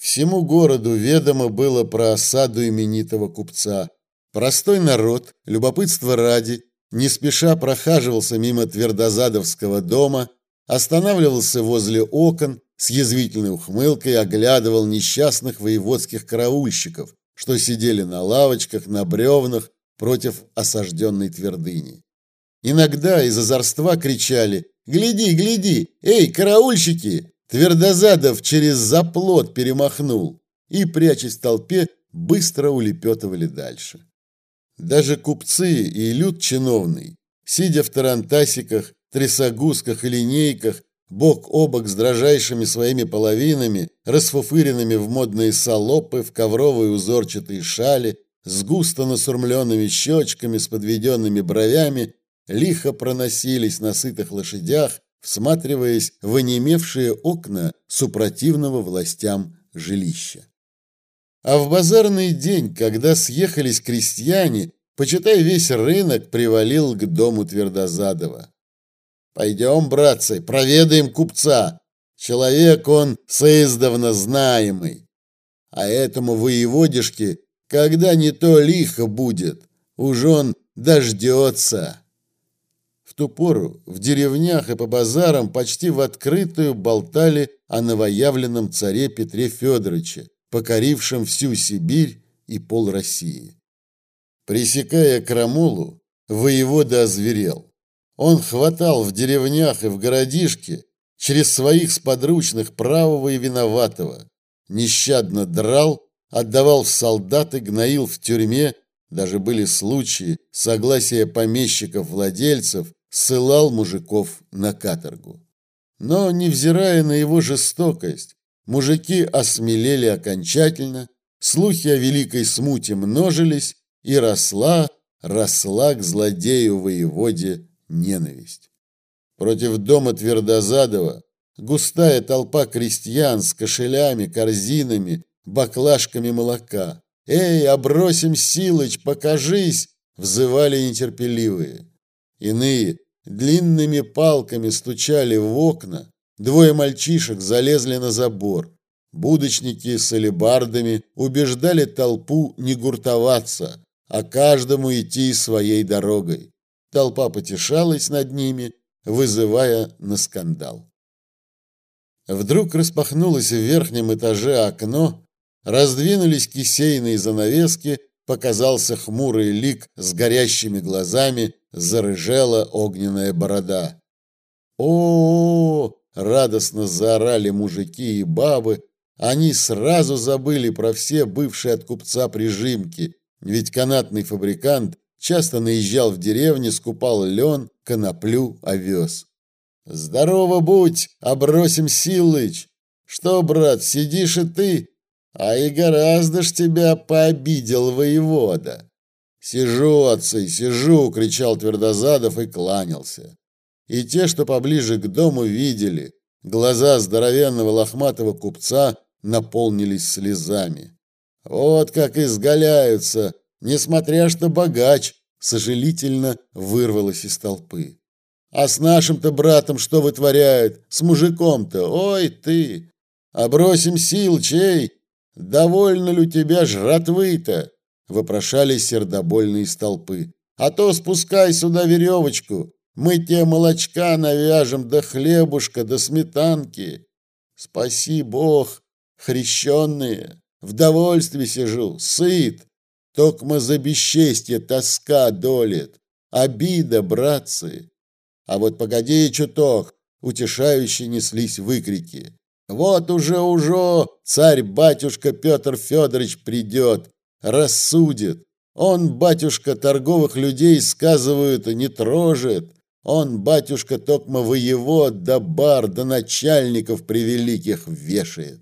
Всему городу ведомо было про осаду именитого купца. Простой народ, любопытство ради, не спеша прохаживался мимо Твердозадовского дома, останавливался возле окон, с язвительной ухмылкой оглядывал несчастных воеводских караульщиков, что сидели на лавочках, на бревнах против осажденной твердыни. Иногда из озорства кричали «Гляди, гляди! Эй, караульщики! Твердозадов через заплот перемахнул!» и, прячась в толпе, быстро улепетывали дальше. Даже купцы и люд чиновный, сидя в тарантасиках, трясогузках и линейках, бок о бок с дрожайшими своими половинами, расфуфыренными в модные салопы, в ковровые узорчатые шали, с густо насурмленными щечками, с подведенными бровями, лихо проносились на сытых лошадях, всматриваясь в онемевшие окна супротивного властям жилища. А в базарный день, когда съехались крестьяне, почитай, весь рынок привалил к дому Твердозадова. Пойдем, братцы, проведаем купца. Человек он соиздавна знаемый. А этому воеводишке, когда не то лихо будет, уж он дождется. Ту пору в деревнях и по базарам почти в открытую болтали о новоявленном царе Петре Федоровиче, покорившим всю Сибирь и пол России. Пресекая крамолу, воевода озверел. Он хватал в деревнях и в городишке через своих сподручных правого и виноватого, нещадно драл, отдавал в солдаты, гноил в тюрьме, даже были случаи согласия помещиков-владельцев, ссылал мужиков на каторгу. Но, невзирая на его жестокость, Мужики осмелели окончательно, слухи о великой смуте множились, и росла, росла к злодею-воеводе ненависть. Против дома Твердозадова густая толпа крестьян с кошелями, корзинами, баклажками молока. «Эй, обросим Силыч, покажись!» взывали нетерпеливые. Иные длинными палками стучали в окна, Двое мальчишек залезли на забор. Будочники с алебардами убеждали толпу не гуртоваться, а каждому идти своей дорогой. Толпа потешалась над ними, вызывая на скандал. Вдруг распахнулось в верхнем этаже окно, раздвинулись кисейные занавески, показался хмурый лик с горящими глазами, зарыжела огненная борода. О, -о, -о, -о радостно заорали мужики и бабы. Они сразу забыли про все бывшие от купца прижимки, ведь канатный фабрикант часто наезжал в деревни, скупал лен, коноплю, овес. «Здорово будь, обросим Силыч! Что, брат, сидишь и ты? А и гораздо ж тебя пообидел воевода!» «Сижу, отцы, сижу!» — кричал Твердозадов и кланялся. И те, что поближе к дому видели, глаза здоровенного лохматого купца наполнились слезами. Вот как изгаляются, несмотря что богач, сожалительно вырвалось из толпы. А с нашим-то братом что вытворяют? С мужиком-то? Ой ты! Обросим сил, чей? Довольно ли у тебя жратвы-то? Вопрошали сердобольные из толпы. А то спускай сюда веревочку, мы тебе молочка навяжем, да хлебушка, да сметанки. Спаси Бог, хрещенные, в довольстве сижу, сыт. Токмо за бесчестье тоска долит, обида, братцы. А вот погоди чуток, утешающе неслись выкрики. Вот уже-уже царь-батюшка Петр Федорович придет, рассудит. Он, батюшка, торговых людей, сказывают, не трожит. Он, батюшка, токмо воевод, да бар, да начальников превеликих вешает.